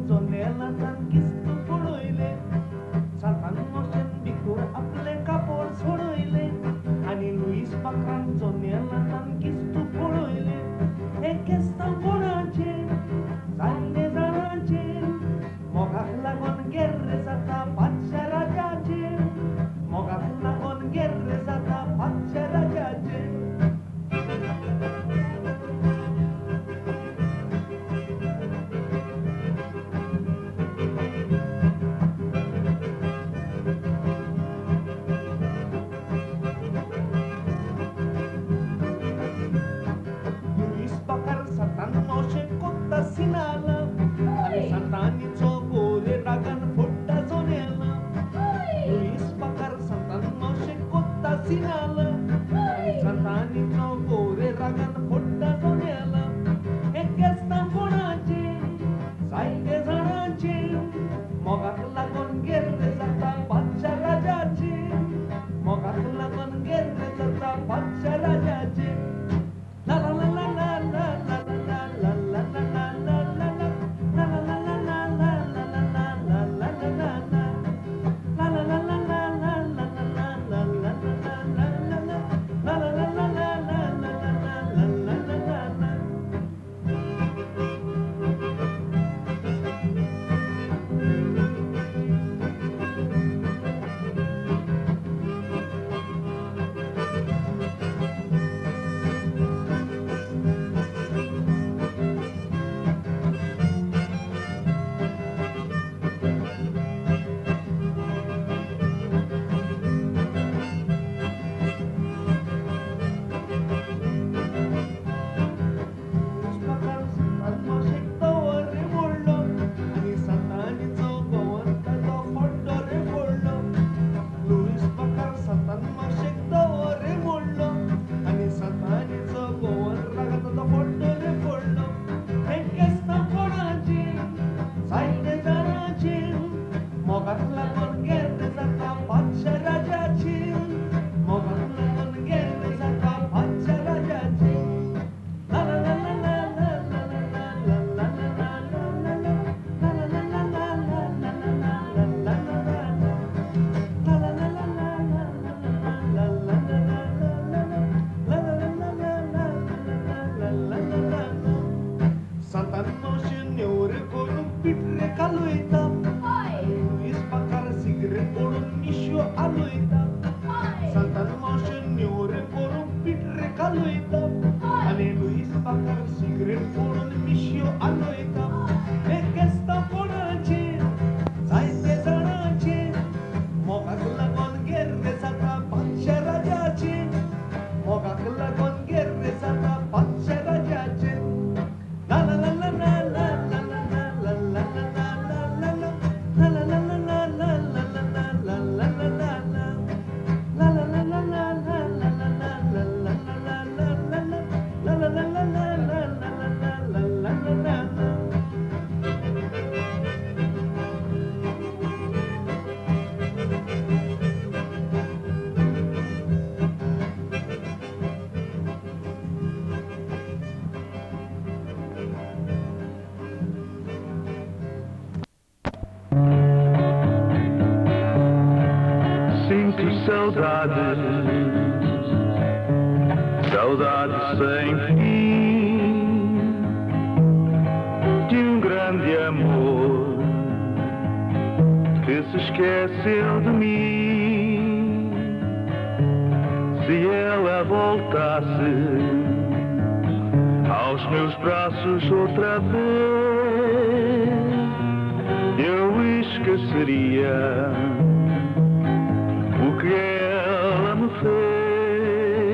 canzonella tá? Sinto saudade, saudade sem fim de um grande amor que se esqueceu de mim. Se ela voltasse aos meus braços outra vez. Eu que seria o que ela me fez.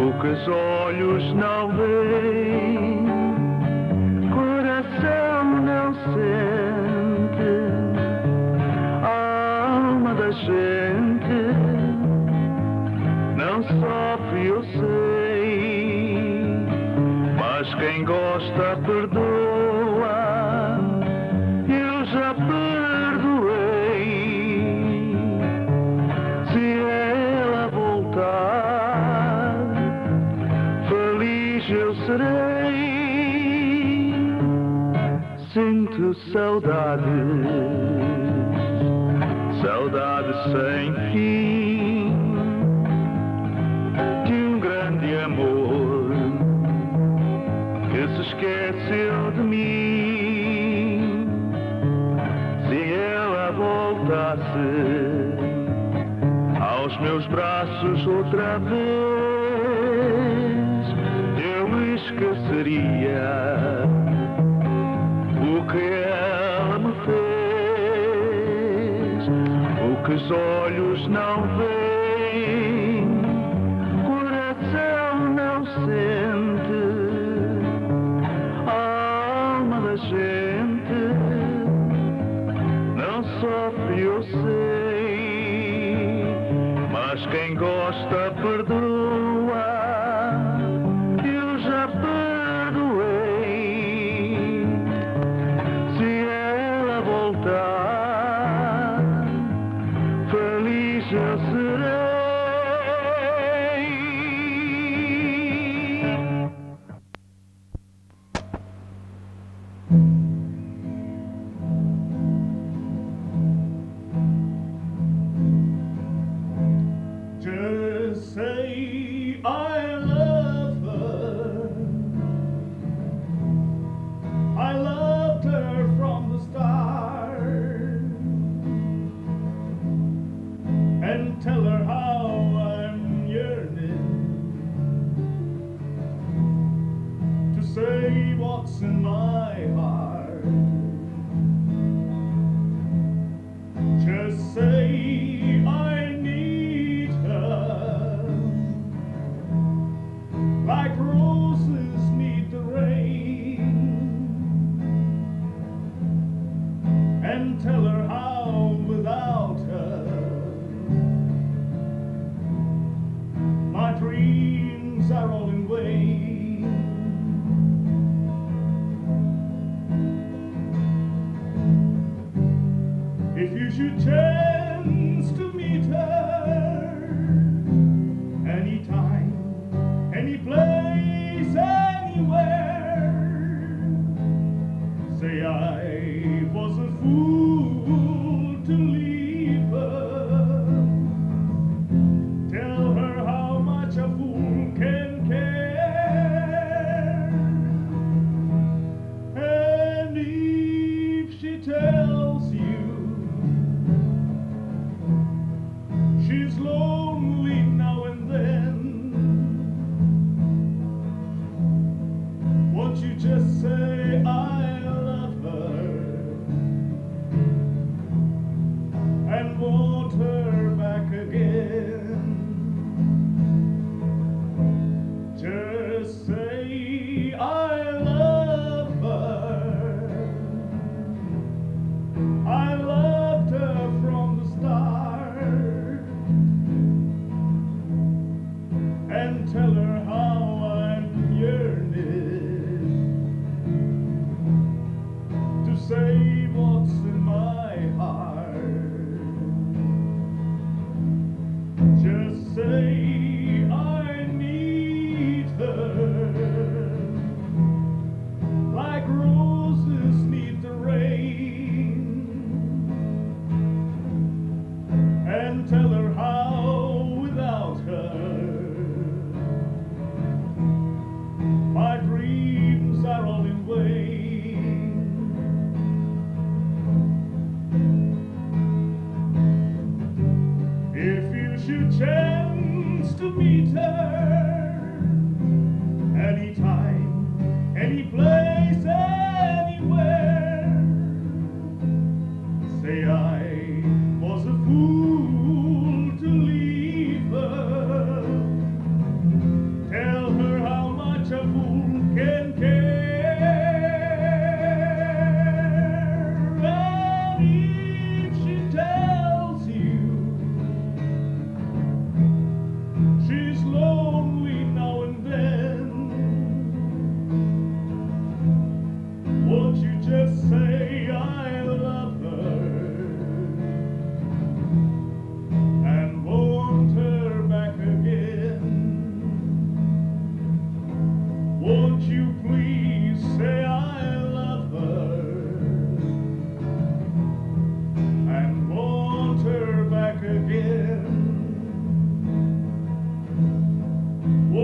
O que os olhos não veem, coração não sente, alma da gente não sofre, eu sei. Mas quem gosta, perdoa. saudade, saudade sem fim de um grande amor que se esqueceu de mim. Se ela voltasse aos meus braços outra vez, eu esqueceria que os olhos não veem, rule is Lord.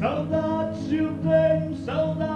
So that you blame, so that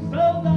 unção da